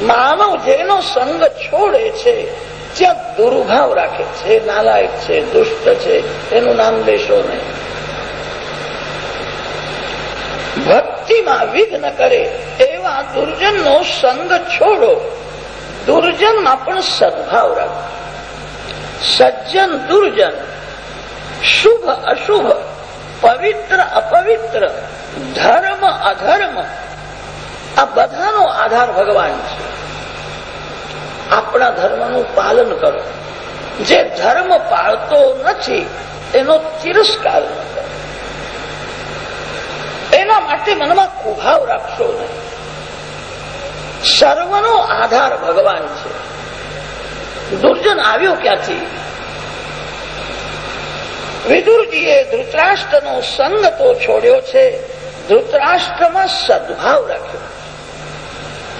માનવ જેનો સંગ છોડે છે ત્યાં દુર્ભાવ રાખે છે, નાલાયક છે, દુષ્ટ છે, એનું નામ લેશો નહીં. ભક્તિમાં વિઘ્ન કરે એવા દુર્જનનો સંગ છોડો. દુર્જનમાં પણ સદભાવ રાખો. સજ્જન દુર્જન, શુભ અશુભ, પવિત્ર અપવિત્ર, ધર્મ અધર્મ, આ બધાનો આધાર ભગવાન છે. આપણા ધર્મનું પાલન કરો. જે ધર્મ પાળતો નથી, એનો તિરસ્કાર એના માટે મનમાં કુભાવ રાખશો નહીં. સર્વનો આધાર ભગવાન છે. દુર્જન આવ્યો ક્યાંથી? વિદુરજીએ ધૃતરાષ્ટ્રનો સંગ તો છોડ્યો છે, ધૃતરાષ્ટ્રમાં સદભાવ રાખ્યો.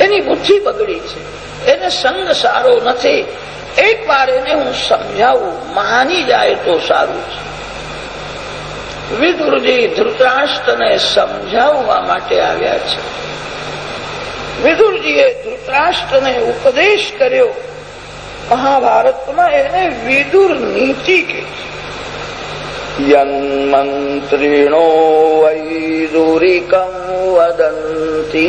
એની બુદ્ધિ બગડી છે. એને સંગ સારો નથી. એક વાર એને હું સમજાવું, માની જાય તો સારું છે. વિદુરજી ધૃતરાષ્ટ્રને સમજાવવા માટે આવ્યા છે. વિદુરજીએ ધૃતરાષ્ટ્રને ઉપદેશ કર્યો. મહાભારતમાં એને વિદુર નીતિ કે યન્મંત્રીણો વૈદુરિકમ વદંતી.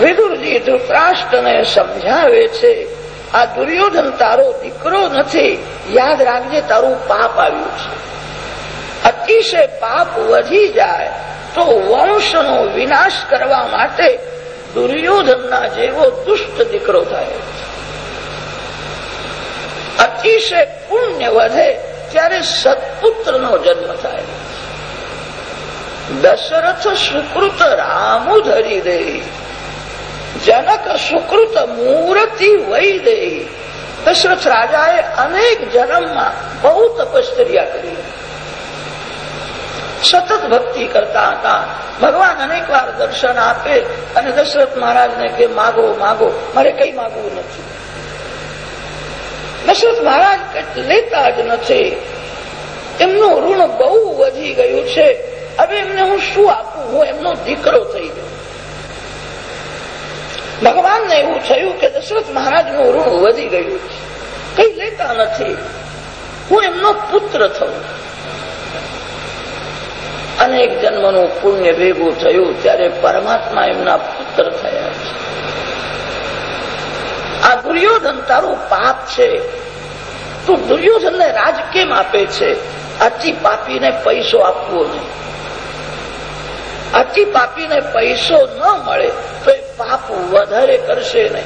વિદુરજી ધૃતરાષ્ટ્રને સમજાવે છે. આ દુર્યોધન તારો દીકરો નથી. યાદ રાખજે, તારું પાપ આવ્યું છે. અતિશય પાપ વધી જાય તો વંશનો વિનાશ કરવા માટે દુર્યોધનના જેવો દુષ્ટ દીકરો થાય. અતિશય પુણ્ય વધે ત્યારે સત્પુત્રનો જન્મ થાય. દશરથ સુકૃત રામુ ધરી દે. જનક સુકૃત મૂર્તિ દે દશરથ રાજાએ અનેક જન્મમાં બહુ તપશ્ચર્યા કરી સતત ભક્તિ કરતા હતા ભગવાન અનેક વાર દર્શન આપે અને દશરથ મહારાજને કે માગો માગો મારે કઈ માગવું નથી દશરથ મહારાજ લેતા જ નથી એમનું ઋણ બહુ વધી ગયું છે। હવે એમને હું શું આપું? હું એમનો દીકરો થઈ ગયો। ભગવાનને એવું થયું કે દશરથ મહારાજનું ઋણ વધી ગયું કઈ લેતા નથી. હું એમનો પુત્ર થઉં. અનેક જન્મનું પુણ્ય ભેગું થયું ત્યારે પરમાત્મા એમના પુત્ર થયા છે. આ દુર્યોધન તારું પાપ છે. તું દુર્યોધનને રાજ કેમ આપે છે? અતિ પાપીને પૈસો આપવો નહીં. અતિ પાપીને પૈસો ન મળે. તો એ પાપ વધારે કરશે નહીં.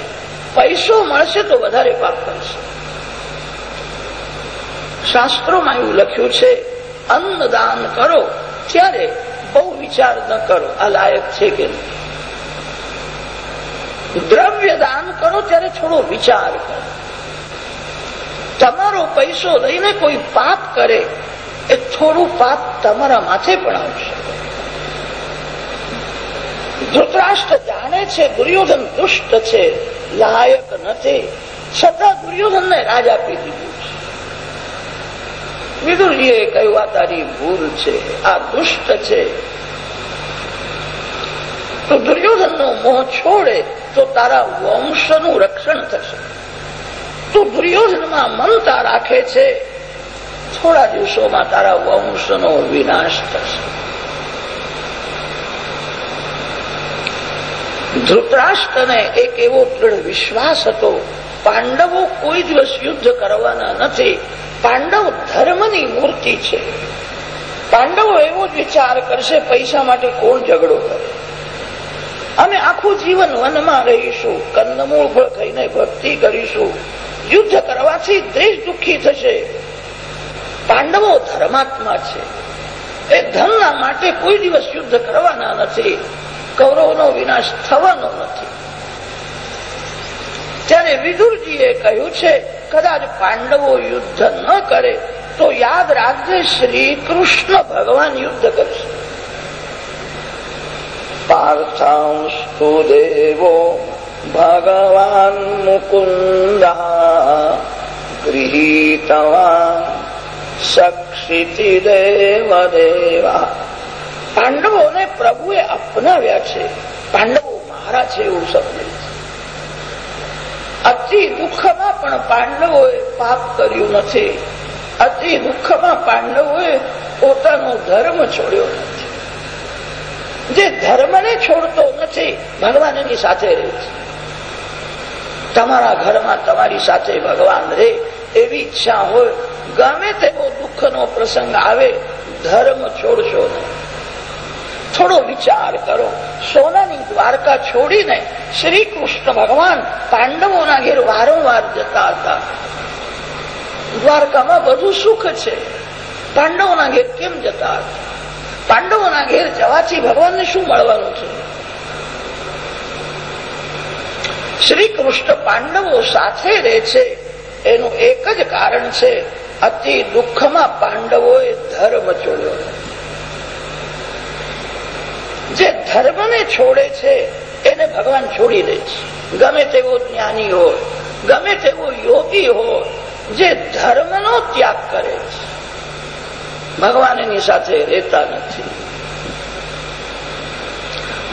પૈસો મળશે તો વધારે પાપ કરશે. શાસ્ત્રોમાં એવું લખ્યું છે, અન્નદાન કરો ત્યારે બહુ વિચાર ન કરો. આ લાયક છે કે નહીં? દ્રવ્ય દાન કરો ત્યારે થોડો વિચાર કરો. તમારો પૈસો લઈને કોઈ પાપ કરે, એ થોડું પાપ તમારા માથે પણ આવશે. ધૃતરાષ્ટ્ર જાણે છે, દુર્યોધન દુષ્ટ છે, લાયક નથી. છતાં દુર્યોધનને રાજ આપી દીધું છે. વિદુરજીએ કહ્યું, આ તારી ભૂલ છે, આ દુષ્ટ છે. તો દુર્યોધનનો મોહ છોડે તો તારા વંશનું રક્ષણ થશે. તું દુર્યોધનમાં મમતા રાખે છે. થોડા દિવસોમાં તારા વંશનો વિનાશ થશે. ધૃતરાષ્ટ્રને એક એવો દૃઢ વિશ્વાસ હતો, પાંડવો કોઈ દિવસ યુદ્ધ કરવાના નથી. પાંડવ ધર્મની મૂર્તિ છે. પાંડવો એવો જ વિચાર કરશે પૈસા માટે કોણ ઝઘડો કરે. અમે આખું જીવન વનમાં રહીશું, કંદમૂળ ખાઈને ભક્તિ કરીશું. યુદ્ધ કરવાથી દેશ દુઃખી થશે. પાંડવો ધર્માત્મા છે. એ ધનના માટે કોઈ દિવસ યુદ્ધ કરવાના નથી. કૌરવનો વિનાશ થવાનો નથી. ત્યારે વિદુરજીએ કહ્યું છે, કદાચ પાંડવો યુદ્ધ ન કરે, તો યાદ રાખજે શ્રી કૃષ્ણ ભગવાન યુદ્ધ કરશે. પાર્થાંસ્તુ દેવો ભગવાન મુકુંદ ગૃહીતવાન સક્ષિતિ દેવ દેવા પાંડવોને પ્રભુએ અપનાવ્યા છે. પાંડવો મારા છે એવું સમજે અતિ દુઃખમાં પણ પાંડવોએ પાપ કર્યું નથી. અતિ દુઃખમાં પાંડવોએ પોતાનો ધર્મ છોડ્યો નથી. જે ધર્મને છોડતો નથી, ભગવાન એની સાથે રહે છે. તમારા ઘરમાં તમારી સાથે ભગવાન રહે એવી ઈચ્છા હોય, ગમે તેવો દુઃખનો પ્રસંગ આવે, ધર્મ છોડશો નહીં. થોડો વિચાર કરો. સોનાની દ્વારકા છોડીને શ્રી કૃષ્ણ ભગવાન પાંડવોના ઘેર વારંવાર જતા હતા. દ્વારકામાં બધું સુખ છે. પાંડવોના ઘેર કેમ જતા હતા? પાંડવોના ઘેર જવાથી ભગવાનને શું મળવાનું છે? શ્રી કૃષ્ણ પાંડવો સાથે રહે છે. એનું એક જ કારણ છે, અતિ દુઃખમાં પાંડવોએ ધર્મ છોડ્યો જે ધર્મને છોડે છે, એને ભગવાન છોડી દે છે. ગમે તેવો જ્ઞાની હોય, ગમે તેવો યોગી હોય, જે ધર્મનો ત્યાગ કરે છે. ભગવાન એની સાથે રહેતા નથી.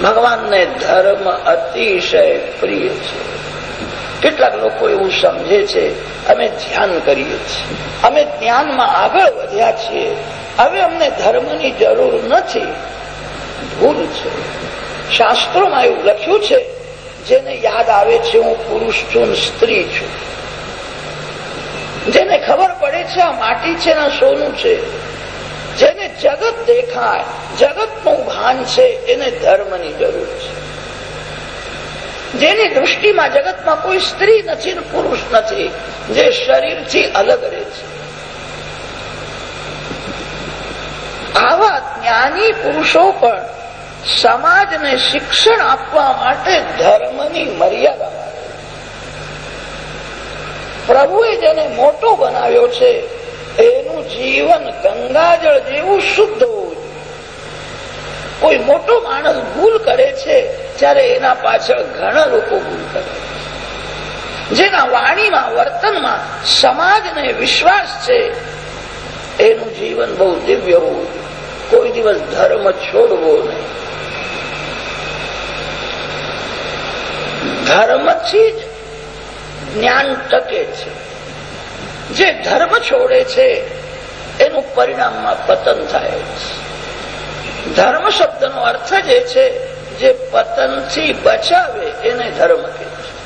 ભગવાનને ધર્મ અતિશય પ્રિય છે. કેટલાક લોકો એવું સમજે છે, અમે ધ્યાન કરીએ છીએ. અમે જ્ઞાનમાં આગળ વધ્યા છીએ. હવે અમને ધર્મની જરૂર નથી. ભૂલ છે. શાસ્ત્રોમાં એવું લખ્યું છે, જેને યાદ આવે છે, હું પુરુષ છું સ્ત્રી છું. જેને ખબર પડે છે, આ માટી છે ના સોનું છે. જેને જગત દેખાય, જગતનું ભાન છે, એને ધર્મની જરૂર છે. જેની દૃષ્ટિમાં જગતમાં કોઈ સ્ત્રી નથી ને પુરુષ નથી, જે શરીરથી અલગ રહે છે. આવા જ્ઞાની પુરુષો પણ સમાજને શિક્ષણ આપવા માટે ધર્મની મર્યાદા. પ્રભુએ જેને મોટો બનાવ્યો છે, એનું જીવન ગંગાજળ જેવું શુદ્ધ હોવું કોઈ મોટો માણસ ભૂલ કરે છે, ત્યારે એના પાછળ ઘણા લોકો ભૂલ કરે જેના વાણીમાં, વર્તનમાં સમાજને વિશ્વાસ છે, એનું જીવન બહુ દિવ્ય હોવું કોઈ દિવસ ધર્મ છોડવો નહીં. ધર્મથી જ જ્ઞાન ટકે છે. જે ધર્મ છોડે છે, એનું પરિણામમાં પતન થાય છે. ધર્મ શબ્દનો અર્થ જે છે, જે પતનથી બચાવે એને ધર્મ કહે છે.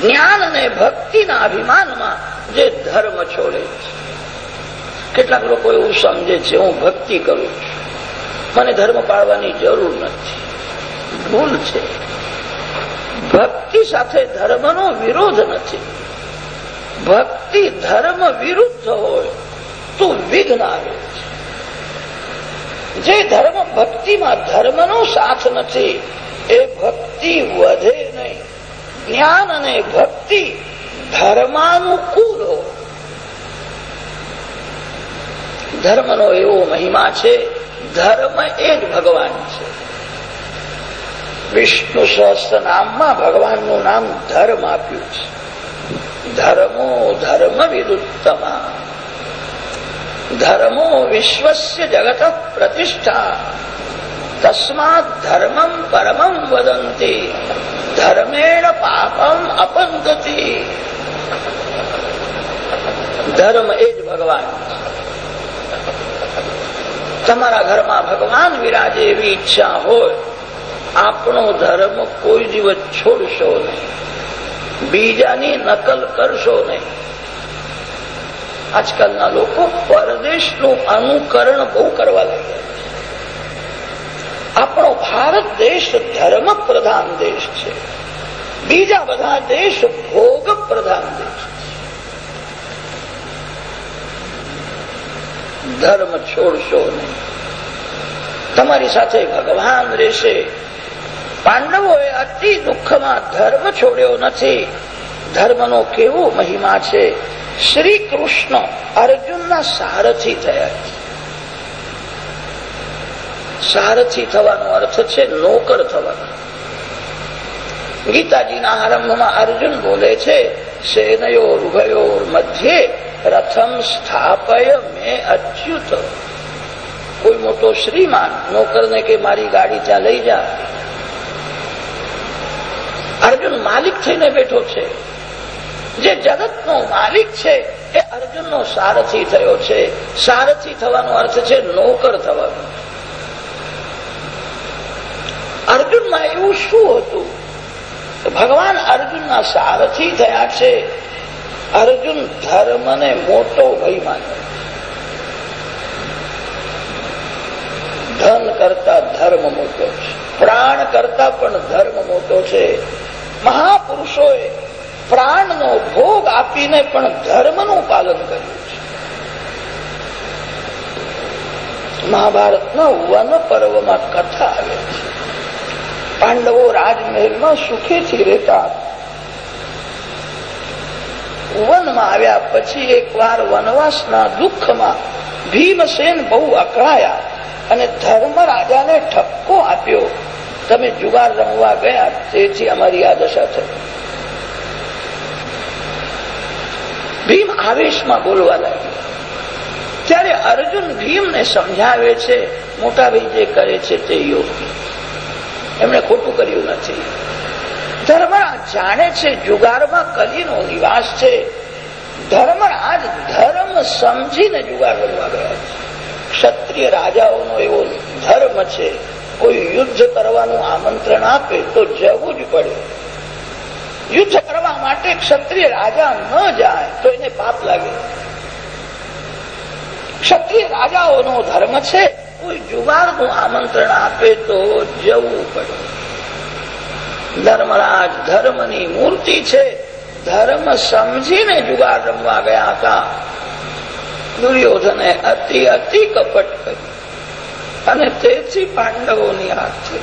જ્ઞાન અને ભક્તિના અભિમાનમાં જે ધર્મ છોડે છે. કેટલાક લોકો એવું સમજે છે, હું ભક્તિ કરું છું. મને ધર્મ પાળવાની જરૂર નથી. ભૂલ છે. ભક્તિ સાથે ધર્મનો વિરોધ નથી. ભક્તિ ધર્મ વિરુદ્ધ હોય તો વિઘ્ન આવે છે. જે ધર્મ ભક્તિમાં ધર્મનો સાથ નથી, એ ભક્તિ વધે નહીં. જ્ઞાન અને ભક્તિ ધર્માનુકૂળ હોય. ધર્મનો એવો મહિમા છે, ધર્મ એ જ ભગવાન છે. વિષ્ણુ સહસ્ત્ર નામમાં ભગવાનનું નામ ધર્મ આપ્યું છે. ધર્મો ધર્મ વિરુત્તમા ધર્મો વિશ્વસ્ય જગત પ્રતિષ્ઠા. તસ્માત ધર્મમ પરમમ વદંતી. ધર્મેણ પાપમ અપંગતી ધર્મ એ જ ભગવાન તમારા ઘરમાં ભગવાન વિરાજે એવી ઈચ્છા હોય આપણો ધર્મ કોઈ દિવસ છોડશો નહીં. બીજાની નકલ કરશો નહીં. આજકાલના લોકો પરદેશનું અનુકરણ બહુ કરવા લાગ્યા આપણો ભારત દેશ ધર્મ પ્રધાન દેશ છે. બીજા બધા દેશ ભોગ પ્રધાન દેશ ધર્મ છોડશો નહીં. તમારી સાથે ભગવાન રહેશે. પાંડવોએ અતિ દુઃખમાં ધર્મ છોડ્યો નથી. ધર્મનો કેવો મહિમા છે? શ્રી કૃષ્ણ અર્જુનના સારથી થયા. સારથી થવાનો અર્થ છે નોકર થવાનો. ગીતાજીના આરંભમાં અર્જુન બોલે છે, સેનયોર ઉભયોર મધ્યે રથમ સ્થાપય મેં અચ્યુત. કોઈ મોટો શ્રીમાન નોકરને કે મારી ગાડી ત્યાં લઈ જા. અર્જુન માલિક થઈને બેઠો છે. જે જગતનો માલિક છે, એ અર્જુનનો સારથી થયો છે. સારથી થવાનો અર્થ છે નોકર થવાનો. અર્જુનમાં એવું શું હતું? ભગવાન અર્જુનના સારથી થયા છે. અર્જુન ધર્મને મોટો ભય માન્યો. ધન કરતા ધર્મ મોટો છે. પ્રાણ કરતા પણ ધર્મ મોટો છે. મહાપુરુષોએ પ્રાણનો ભોગ આપીને પણ ધર્મનું પાલન કર્યું છે. મહાભારતના વન પર્વમાં કથા આવે છે. પાંડવો રાજમહેલમાં સુખેથી રહેતા વનમાં આવ્યા પછી એકવાર વનવાસના દુઃખમાં ભીમસેન બહુ અકળાયા અને ધર્મ રાજાને ઠપકો આપ્યો. તમે જુગાર રમવા ગયા, તેથી અમારી આ દશા થઈ. ભીમ આવેશમાં બોલવા લાગ્યો. ત્યારે અર્જુન ભીમને સમજાવે છે, મોટા ભાઈ જે કરે છે તે યોગી. એમણે ખોટું કર્યું નથી. ધર્મરાજ જાણે છે જુગારમાં કલીનો નિવાસ છે. ધર્મરાજ ધર્મ સમજીને જુગાર રમવા ગયા છે. ક્ષત્રિય રાજાઓનો એવો ધર્મ છે કોઈ યુદ્ધ કરવાનું આમંત્રણ આપે તો જવું જ પડે. યુદ્ધ કરવા માટે ક્ષત્રિય રાજા ન જાય તો એને પાપ લાગે. ક્ષત્રિય રાજાઓનો ધર્મ છે, કોઈ જુગારનું આમંત્રણ આપે તો જવું પડે. ધર્મરાજ ધર્મની મૂર્તિ છે, ધર્મ સમજીને જુગાર રમવા ગયા હતા. દુર્યોધને અતિ અતિ કપટ કર્યું. અને તેથી પાંડવોની થઈ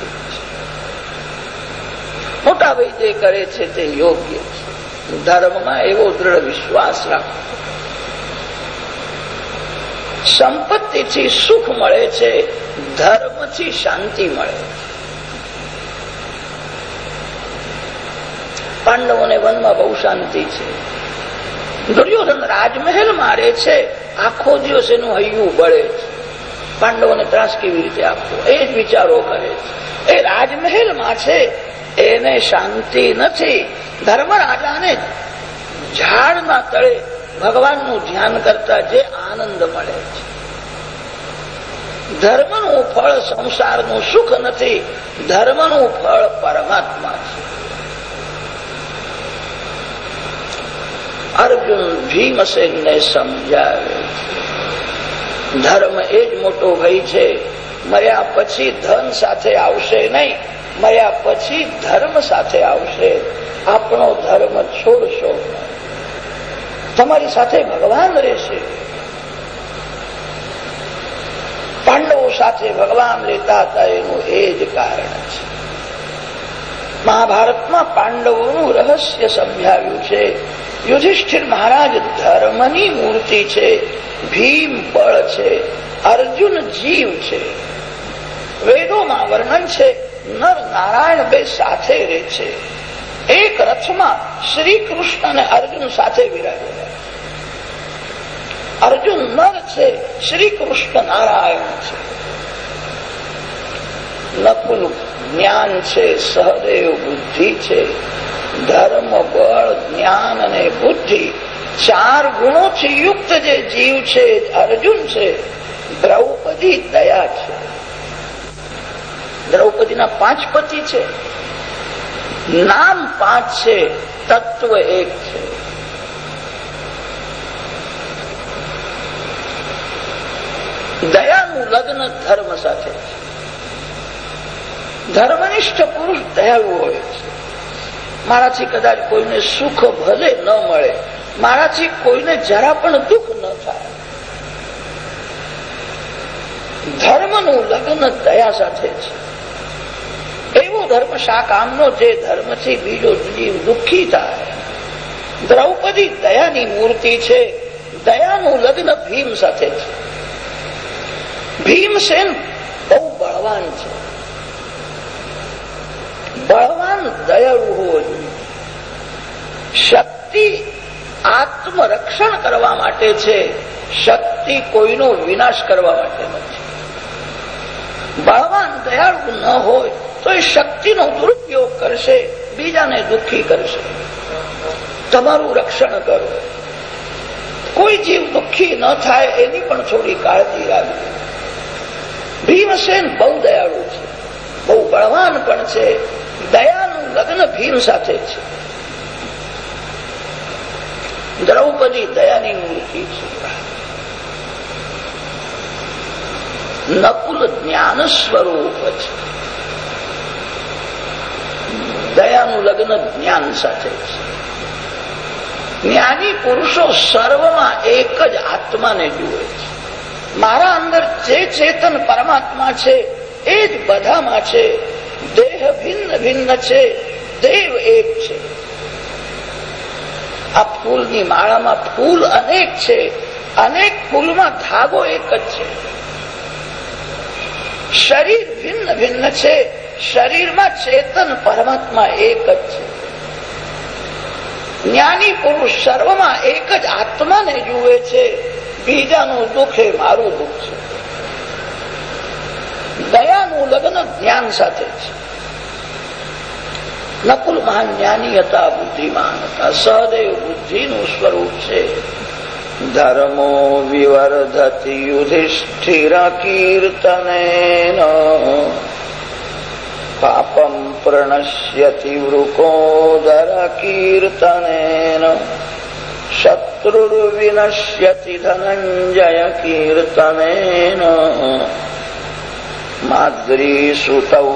મોટા ભાઈ જે કરે છે તે યોગ્ય છે. ધર્મમાં એવો દ્રઢ વિશ્વાસ રાખો. સંપત્તિથી સુખ મળે છે, ધર્મથી શાંતિ મળે પાંડવોને વનમાં બહુ શાંતિ છે. દુર્યોધન રાજમહેલ મારે છે, આખો દિવસ એનું હૈયું બળે છે. પાંડવોને ત્રાસ કેવી રીતે આપવો? એ જ વિચારો કરે છે. એ રાજમહેલમાં છે. એને શાંતિ નથી. ધર્મરાજાને ઝાડના તળે ભગવાનનું ધ્યાન કરતા જે આનંદ મળે છે. ધર્મનું ફળ સંસારનું સુખ નથી. ધર્મનું ફળ પરમાત્મા છે. અર્જુન ભીમસેનને સમજાવે ધર્મ એ જ મોટો ભય છે. મર્યા પછી ધન સાથે આવશે નહીં. મર્યા પછી ધર્મ સાથે આવશે. આપણો ધર્મ છોડશો. તમારી સાથે ભગવાન રહેશે. પાંડવો સાથે ભગવાન લેતા હતા, એનું એ જ કારણ છે. મહાભારતમાં પાંડવોનું રહસ્ય સમજાવ્યું છે. યુધિષ્ઠિર મહારાજ ધર્મની મૂર્તિ છે, ભીમ બળ છે, અર્જુન જીવ છે. વેદોમાં વર્ણન છે નર નારાયણ બે સાથે રહે છે. એક રથમાં શ્રી કૃષ્ણ અને અર્જુન સાથે વિરાજેલા અર્જુન નર છે શ્રી કૃષ્ણ નારાયણ છે. નકુલ જ્ઞાન છે, સહદેવ બુદ્ધિ છે. ધર્મ, બળ, જ્ઞાન અને બુદ્ધિ ચાર ગુણોથી યુક્ત જે જીવ છે અર્જુન છે. દ્રૌપદી દયા છે. દ્રૌપદીના પાંચ પતિ છે. નામ પાંચ છે, તત્વ એક છે. દયાનું લગ્ન ધર્મ સાથે ધર્મનિષ્ઠ પુરુષ દયાળુ હોય છે. મારાથી કદાચ કોઈને સુખ ભલે ન મળે, મારાથી કોઈને જરા પણ દુઃખ ન થાય. ધર્મનું લગ્ન દયા સાથે છે. એવો ધર્મ શા કામનો જે ધર્મથી બીજો જીવ દુઃખી થાય. દ્રૌપદી દયાની મૂર્તિ છે, દયાનું લગ્ન ભીમ સાથે છે. ભીમસેન બહુ બળવાન છે. બળવાન દયાળુ હોવો જોઈએ. શક્તિ આત્મરક્ષણ કરવા માટે છે. શક્તિ કોઈનો વિનાશ કરવા માટે નથી. ભગવાન દયાળુ ન હોય તો એ શક્તિનો દુરુપયોગ કરશે, બીજાને દુઃખી કરશે. તમારું રક્ષણ કરો. કોઈ જીવ દુઃખી ન થાય એની પણ થોડી કાળજી રાખવી ભીમસેન બહુ દયાળુ છે. બહુ બળવાન પણ છે. દયાનું લગ્ન ભીમ સાથે છે. દ્રૌપદી દયાની મૂર્તિ છે. નકુલ જ્ઞાન સ્વરૂપ છે. દયાનું લગ્ન જ્ઞાન સાથે છે. જ્ઞાની પુરુષો સર્વમાં એક જ આત્માને જુએ છે. મારા અંદર જે ચેતન પરમાત્મા છે, એ જ બધામાં છે. દેહ ભિન્ન છે, દેવ એક છે. આ ફૂલની માળામાં ફૂલ અનેક છે, અનેક ફૂલમાં ધાગો એક જ છે. શરીર ભિન્ન ભિન્ન છે, શરીરમાં ચેતન પરમાત્મા એક જ છે. જ્ઞાની પુરુષ સર્વમાં એક જ આત્માને જુએ છે, બીજાનું દુઃખ એ મારું દુઃખ છે. દયાનું લગ્ન જ્ઞાન સાથે છે. નકુલ મહાન જ્ઞાની હતા બુદ્ધિમાન હતા સહદેવ બુદ્ધિનું સ્વરૂપ છે. ધર્મો વિવર્ધતિ યુધિષ્ઠિર કીર્તને પાપમ પ્રણશ્યતિ વૃકોદર કીર્તનેન શત્રુર્વિનશ્યતિ ધનંજય કીર્તનેન. માદ્રીસુતૌ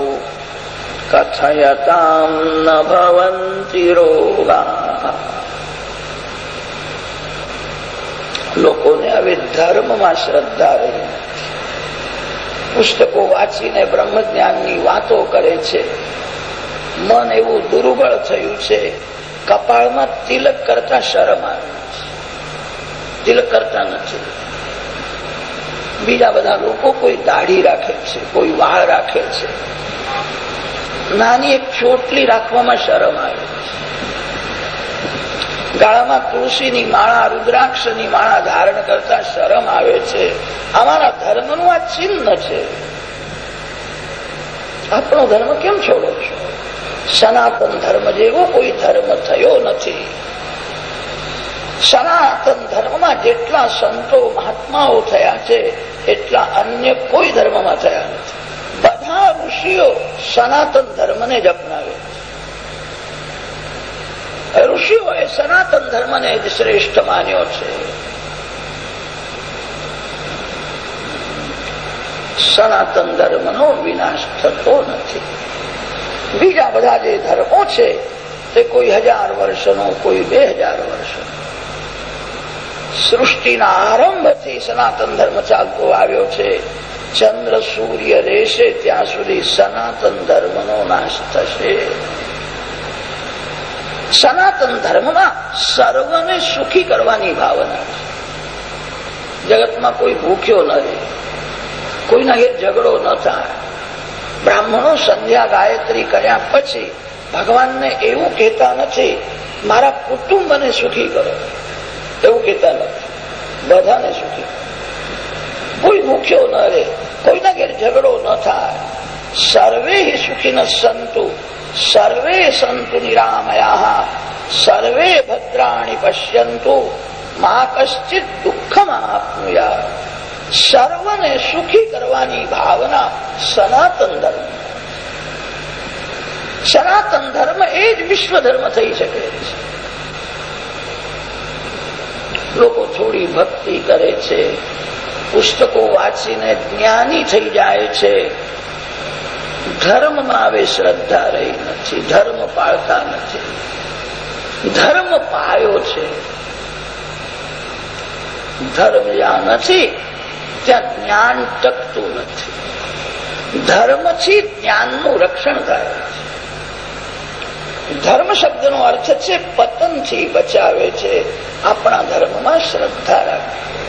કથયતામ ન ભવંતિ રોગા લોકોને હવે ધર્મમાં શ્રદ્ધા રહી પુસ્તકો વાંચીને બ્રહ્મજ્ઞાનની વાતો કરે છે. મન એવું દુર્બળ થયું છે. કપાળમાં તિલક કરતા શરમ આવે તિલક કરતા નથી. બીજા બધા લોકો કોઈ દાઢી રાખે છે, કોઈ વાળ રાખે છે. નાની એક ચોટલી રાખવામાં શરમ આવે. ગાળામાં તુલસીની માળા, રુદ્રાક્ષની માળા ધારણ કરતા શરમ આવે છે. અમારા ધર્મનું આ ચિહ્ન છે. આપણો ધર્મ કેમ છોડો છો? સનાતન ધર્મ જેવો કોઈ ધર્મ થયો નથી. સનાતન ધર્મમાં જેટલા સંતો મહાત્માઓ થયા છે, એટલા અન્ય કોઈ ધર્મમાં થયા નથી. બધા ઋષિઓ સનાતન ધર્મને જ અપનાવે ઋષિઓએ સનાતન ધર્મને જ શ્રેષ્ઠ માન્યો છે. સનાતન ધર્મનો વિનાશ થતો નથી. બીજા બધા જે ધર્મો છે, તે કોઈ હજાર વર્ષનો, કોઈ બે હજાર વર્ષનો. સૃષ્ટિના આરંભથી સનાતન ધર્મ ચાલતો આવ્યો છે. ચંદ્ર સૂર્ય રહેશે ત્યાં સુધી સનાતન ધર્મનો નાશ થશે. સનાતન ધર્મમાં સર્વને સુખી કરવાની ભાવના જગતમાં કોઈ ભૂખ્યો ન રહે, કોઈના ઘેર ઝઘડો ન થાય. બ્રાહ્મણો સંધ્યા ગાયત્રી કર્યા પછી ભગવાનને એવું કહેતા નથી, મારા કુટુંબને સુખી કરો. એવું કહેતા નથી, બધાને સુખી કોઈ ભૂખ્યો ન રહે કોઈના ઘેર ઝઘડો ન થાય. સર્વે સુખી ન સંતુ, સર્વે સંતુ નિરામયા, સર્વે ભદ્રાણી પશ્યંતુ, મા કશ્ચિત દુઃખમાં આપનુયા. સર્વને સુખી કરવાની ભાવના સનાતન ધર્મ. સનાતન ધર્મ એ જ વિશ્વ ધર્મ થઈ શકે છે. લોકો થોડી ભક્તિ કરે છે પુસ્તકો વાંચીને જ્ઞાની થઈ જાય છે. ધર્મમાં હવે શ્રદ્ધા રહી નથી, ધર્મ પાળતા નથી. ધર્મ પાયો છે. ધર્મ જ્યાં નથી, ત્યાં જ્ઞાન ટકતું નથી. ધર્મથી જ્ઞાનનું રક્ષણ કરે છે. ધર્મ શબ્દનો અર્થ છે, પતનથી બચાવે છે. આપણા ધર્મમાં શ્રદ્ધા રાખે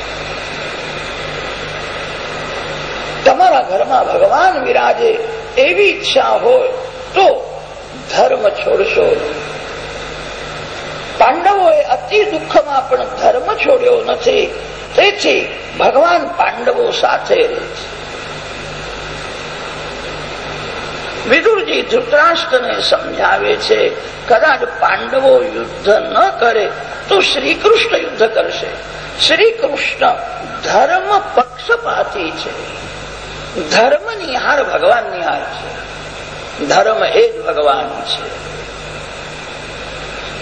તમારા ઘરમાં ભગવાન વિરાજે એવી ઈચ્છા હોય તો ધર્મ છોડશો. પાંડવોએ અતિ દુઃખમાં પણ ધર્મ છોડ્યો નથી. તેથી ભગવાન પાંડવો સાથે રહે વિદુરજી ધૃતરાષ્ટ્રને સમજાવે છે, કદાચ પાંડવો યુદ્ધ ન કરે તો શ્રી કૃષ્ણ યુદ્ધ કરશે. શ્રી કૃષ્ણ ધર્મ પક્ષપાતી છે. ધર્મ નિહાર ભગવાન નિહાર છે. ધર્મ એ જ ભગવાન છે.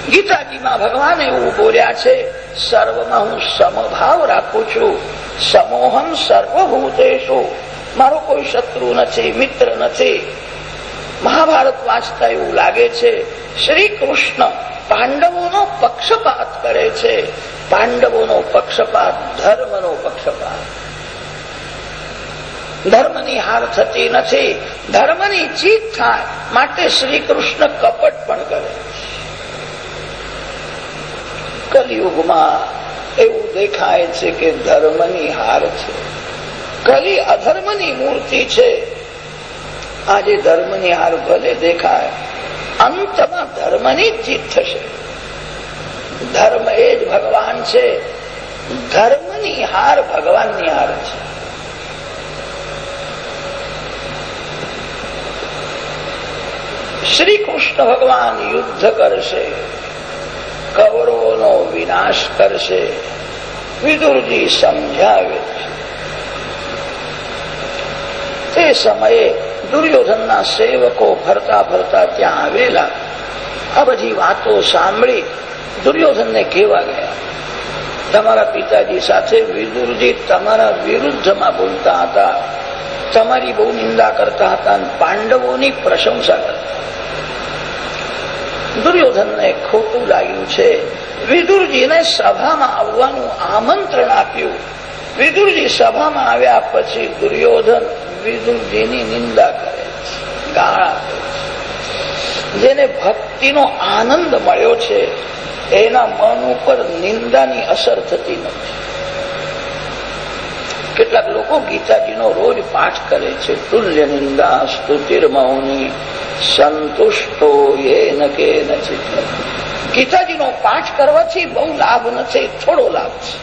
ગીતાજીમાં ભગવાન એવું બોલ્યા છે, સર્વમાં હું સમભાવ રાખું છું, સમોહમ સર્વભૂતેશો મારો કોઈ શત્રુ નથી, મિત્ર નથી. મહાભારત વાંચતા એવું લાગે છે શ્રી કૃષ્ણ પાંડવોનો પક્ષપાત કરે છે. પાંડવોનો પક્ષપાત, ધર્મનો પક્ષપાત. ધર્મની હાર થતી નથી. ધર્મની જીત થાય માટે શ્રી કૃષ્ણ કપટ પણ કરે કલિયુગમાં એવું દેખાય છે કે ધર્મની હાર છે. કલી અધર્મની મૂર્તિ છે. આજે ધર્મની હાર ભલે દેખાય, અંતમાં ધર્મની જીત થશે. ધર્મ એ જ ભગવાન છે. ધર્મની હાર ભગવાનની હાર છે. શ્રી કૃષ્ણ ભગવાન યુદ્ધ કરશે, કૌરવોનો વિનાશ કરશે, વિદુરજી સમજાવે તે સમયે દુર્યોધનના સેવકો ફરતા ફરતા ત્યાં આવેલા. આ બધી વાતો સાંભળી દુર્યોધનને કેવા ગયા, તમારા પિતાજી સાથે વિદુરજી તમારા વિરુદ્ધમાં બોલતા હતા. તમારી બહુ નિંદા કરતા હતા અને પાંડવોની પ્રશંસા કરતા દુર્યોધનને ખોટું લાગ્યું છે. વિદુરજીને સભામાં આવવાનું આમંત્રણ આપ્યું. વિદુરજી સભામાં આવ્યા પછી દુર્યોધન વિદુરજીની નિંદા કરે ગાળા જેને ભક્તિનો આનંદ મળ્યો છે, એના મન ઉપર નિંદાની અસર થતી નથી. કેટલાક લોકો ગીતાજીનો રોજ પાઠ કરે છે. તુલ્ય નિંદા સ્તુતિર્મૌની સંતુષ્ટો એ ન કે ગીતાજીનો પાઠ કરવાથી બહુ લાભ નથી, થોડો લાભ છે.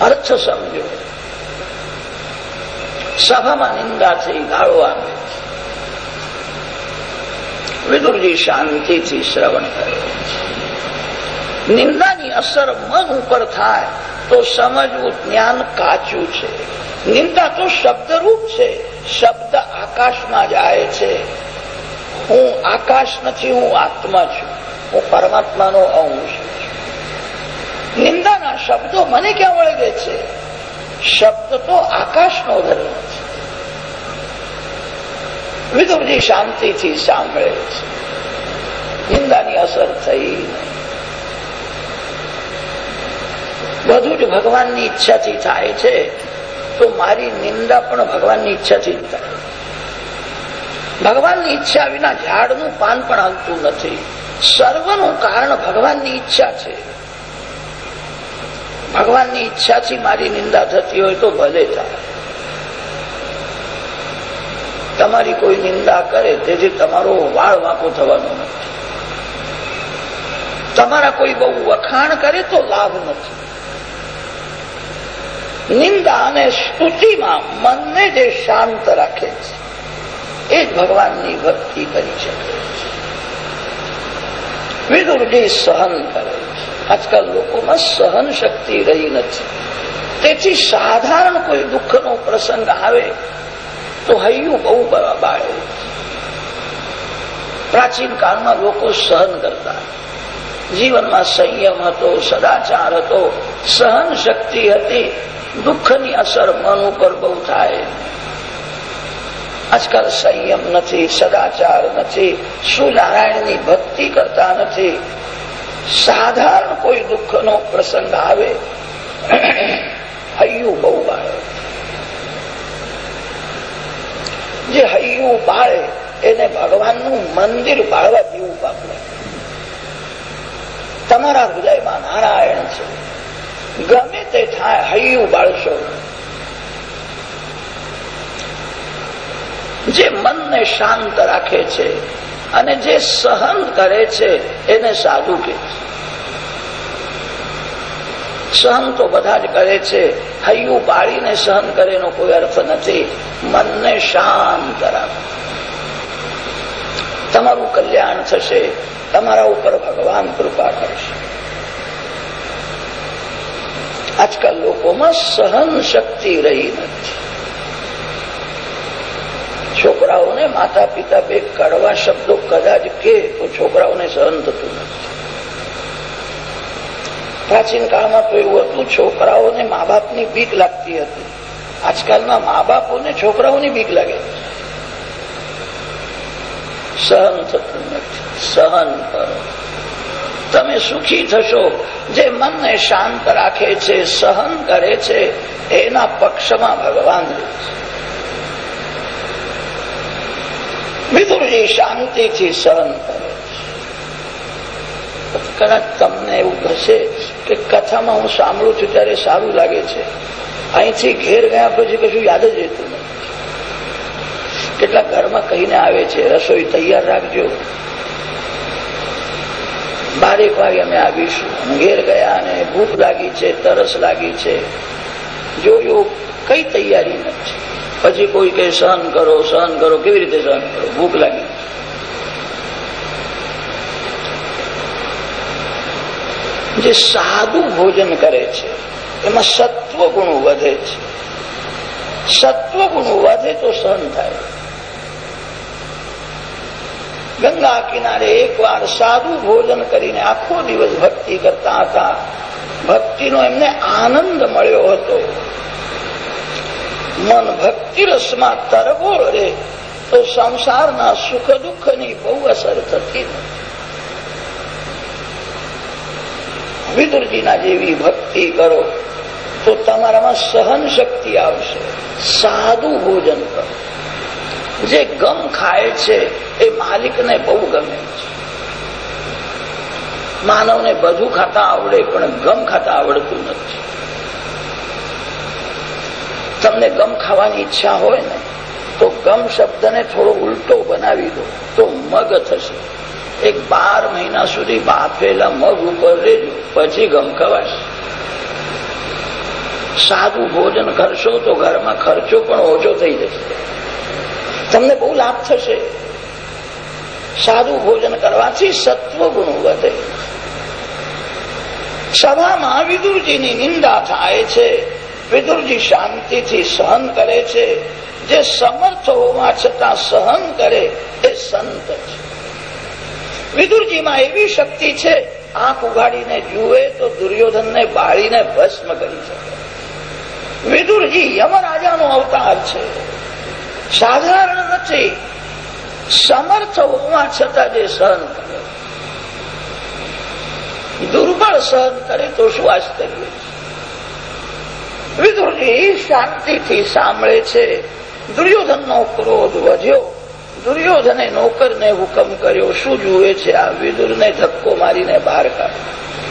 અર્થ સમજો. સભામાં નિંદા થઈ ગાળો આવે વિદુરજી શાંતિથી શ્રવણ કરે નિંદાની અસર મન ઉપર થાય, તો સમજવું જ્ઞાન કાચું છે. નિંદા તો શબ્દરૂપ છે. શબ્દ આકાશમાં જાય છે. હું આકાશ નથી, હું આત્મા છું. હું પરમાત્માનો અંશ છું. નિંદાના શબ્દો મને ક્યાં વળગે છે? શબ્દ તો આકાશનો ધર્મ છે. વિદુરજી શાંતિથી સાંભળે છે. નિંદાની અસર થઈ બધું જ ભગવાનની ઈચ્છાથી થાય છે. તો મારી નિંદા પણ ભગવાનની ઈચ્છાથી ભગવાનની ઈચ્છા વિના ઝાડનું પાન પણ આવતું નથી. સર્વનું કારણ ભગવાનની ઈચ્છા છે. ભગવાનની ઈચ્છાથી મારી નિંદા થતી હોય તો ભલે થાય. તમારી કોઈ નિંદા કરે તેથી તમારો વાળ વાંકો થવાનો નથી. તમારા કોઈ બહુ વખાણ કરે તો લાભ નથી. નિંદા અને સ્તુતિમાં મનને જે શાંત રાખે છે, એ ભગવાનની ભક્તિ કરી શકે વિદુરજી સહન કરે છે. આજકાલ લોકોમાં સહન શક્તિ રહી નથી. તેથી સાધારણ કોઈ દુઃખનો પ્રસંગ આવે તો હૈયું બહુ બાળે પ્રાચીન કાળમાં લોકો સહન કરતા જીવનમાં સંયમ હતો, સદાચાર હતો સહન શક્તિ હતી, દુઃખની અસર મન ઉપર બહુ થાય. આજકાલ સંયમ નથી, સદાચાર નથી, સુનારાયણની ભક્તિ કરતા નથી. સાધારણ કોઈ દુઃખનો પ્રસંગ આવે, હૈયું બહુ બાળે. જે હૈયું બાળે, એને ભગવાનનું મંદિર બાળવા જેવું પાપડે તમારા હૃદયમાં નારાયણ છે. ગમે તે થાય, હૈયું બાળશો. જે મનને શાંત રાખે છે અને જે સહન કરે છે, એને સાધુ કે સહન તો બધા જ કરે છે, હૈયું બાળીને સહન કરે એનો કોઈ અર્થ નથી. મનને શાંત રાખો. તમારું કલ્યાણ થશે. તમારા ઉપર ભગવાન કૃપા કરશે. આજકાલ લોકોમાં સહન શક્તિ રહી નથી. છોકરાઓને માતા પિતા બે કડવા શબ્દો કદાચ કે તો છોકરાઓને સહન થતું નથી. પ્રાચીન કાળમાં તો એવું હતું, છોકરાઓને મા બાપની બીક લાગતી હતી. આજકાલના મા બાપોને છોકરાઓની બીક લાગે સહન થતું નથી. સહન કરો. તમે સુખી થશો. જે મનને શાંત રાખે છે, સહન કરે છે, એના પક્ષમાં ભગવાન વિદુરજી શાંતિથી સહન કરે છે. કદાચ તમને એવું થશે કે કથામાં હું સાંભળું છું ત્યારે સારું લાગે છે. અહીંથી ઘેર ગયા પછી કશું યાદ જ રહેતું નથી. કેટલાક ઘરમાં કહીને આવે છે, રસોઈ તૈયાર રાખજો. બારેક વાગે અમે આવીશું. ઘેર ગયા અને ભૂખ લાગી છે, તરસ લાગી છે. જોયું કઈ તૈયારી નથી. પછી કોઈ કહે, સહન કરો સહન કરો. કેવી રીતે સહન કરો? ભૂખ લાગી. જે સાદું ભોજન કરે છે, એમાં સત્વગુણ વધે છે. સત્વગુણ વધે તો સહન થાય. ગંગા કિનારે એકવાર સાદું ભોજન કરીને આખો દિવસ ભક્તિ કરતા હતા. ભક્તિનો એમને આનંદ મળ્યો હતો. મન ભક્તિ રસમાં તરબોળ રહે તો સંસારના સુખ દુઃખની બહુ અસર થતી નથી. વિદુરજીના જેવી ભક્તિ કરો, તો તમારામાં સહન શક્તિ આવશે. સાદું ભોજન કરો. જે ગમ ખાય છે એ માલિકને બહુ ગમે છે. માનવને બધું ખાતા આવડે, પણ ગમ ખાતા આવડતું નથી. તમને ગમ ખાવાની ઈચ્છા હોય ને, તો ગમ શબ્દને થોડો ઉલટો બનાવી દો, તો મગ થશે. એક બાર મહિના સુધી બાફેલા મગ ઉપર રેજો, પછી ગમ ખવાશે. સાદું ભોજન કરશો તો ઘરમાં ખર્ચો પણ ઓછો થઈ જશે. તમને બહુ લાભ થશે. સાદું ભોજન કરવાથી સત્વ ગુણ વધે. સભામાં વિદુરજીની નિંદા થાય છે. વિદુરજી શાંતિથી સહન કરે છે. જે સમર્થ હોવા છતાં સહન કરે એ સંત છે. વિદુરજીમાં એવી શક્તિ છે, આંખ ઉગાડીને જુએ તો દુર્યોધનને બાળીને ભસ્મ કરી શકે. વિદુરજી યમરાજાનો અવતાર છે. સાધારણ નથી. સમર્થ હોવા છતાં જે સહન કરે. દુર્બળ સહન કરે તો શું આશ્ચર્ય વિદુરજી શાંતિથી સાંભળે છે, દુર્યોધનનો ક્રોધ વધ્યો. દુર્યોધને નોકરને હુકમ કર્યો, શું જુએ છે આ વિદુરને ધક્કો મારીને બહાર કાઢ્યો?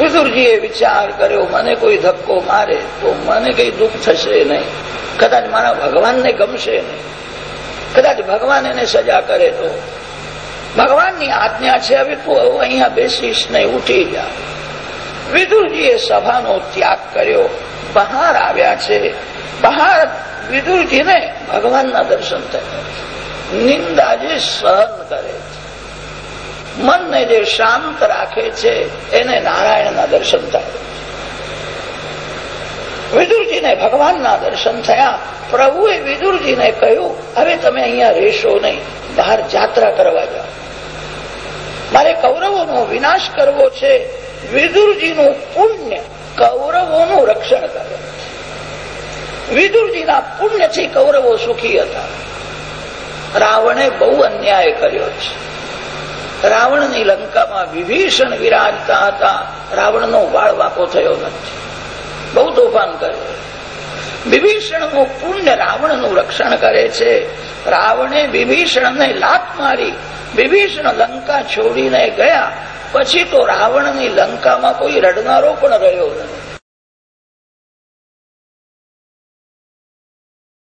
વિદુરજીએ વિચાર કર્યો, મને કોઈ ધક્કો મારે તો મને કઈ દુઃખ થશે નહીં. કદાચ મારા ભગવાનને ગમશે નહીં. કદાચ ભગવાન એને સજા કરે તો. ભગવાનની આજ્ઞા છે હવે તું અહીંયા બેસીશ નહીં, ઉઠી જા. વિદુરજીએ સભાનો ત્યાગ કર્યો. બહાર આવ્યા છે. બહાર વિદુરજીને ભગવાનના દર્શન થયા. નિંદા જે સહન કરે છે. મનને જે શાંત રાખે છે, એને નારાયણના દર્શન થાય. વિદુરજીને ભગવાનના દર્શન થયા. પ્રભુએ વિદુરજીને કહ્યું, હવે તમે અહીંયા રહેશો નહીં. બહાર જાત્રા કરવા જાઓ. મારે કૌરવોનો વિનાશ કરવો છે. વિદુરજીનું પુણ્ય કૌરવોનું રક્ષણ કરે. વિદુરજીના પુણ્યથી કૌરવો સુખી હતા. રાવણે બહુ અન્યાય કર્યો છે. રાવણની લંકામાં વિભીષણ વિરાજતા હતા. રાવણનો વાળ વાંકો થયો નથી. બહુ તોફાન કર્યું. વિભીષણનું પુણ્ય રાવણનું રક્ષણ કરે છે. રાવણે વિભીષણને લાત મારી. વિભીષણ લંકા છોડીને ગયા. પછી તો રાવણની લંકામાં કોઈ રડનારો પણ રહ્યો નથી.